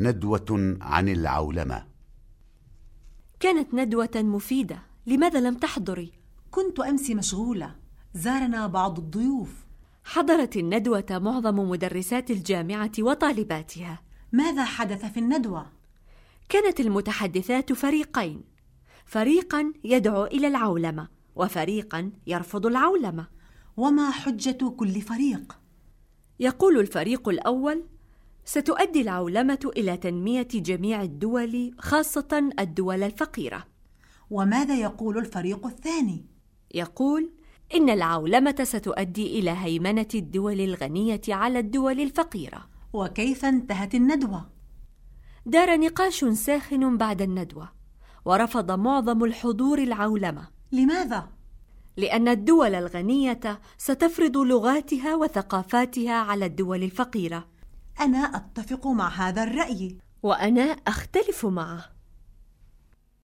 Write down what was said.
ندوة عن العولمة كانت ندوة مفيدة لماذا لم تحضري؟ كنت أمس مشغولة زارنا بعض الضيوف حضرت الندوة معظم مدرسات الجامعة وطالباتها ماذا حدث في الندوة؟ كانت المتحدثات فريقين فريقا يدعو إلى العولمة وفريقا يرفض العولمة وما حجة كل فريق؟ يقول الفريق الأول ستؤدي العولمة إلى تنمية جميع الدول خاصة الدول الفقيرة وماذا يقول الفريق الثاني؟ يقول إن العولمة ستؤدي إلى هيمنة الدول الغنية على الدول الفقيرة وكيف انتهت الندوة؟ دار نقاش ساخن بعد الندوة ورفض معظم الحضور العولمة لماذا؟ لأن الدول الغنية ستفرض لغاتها وثقافاتها على الدول الفقيرة أنا أتفق مع هذا الرأي. وأنا أختلف معه.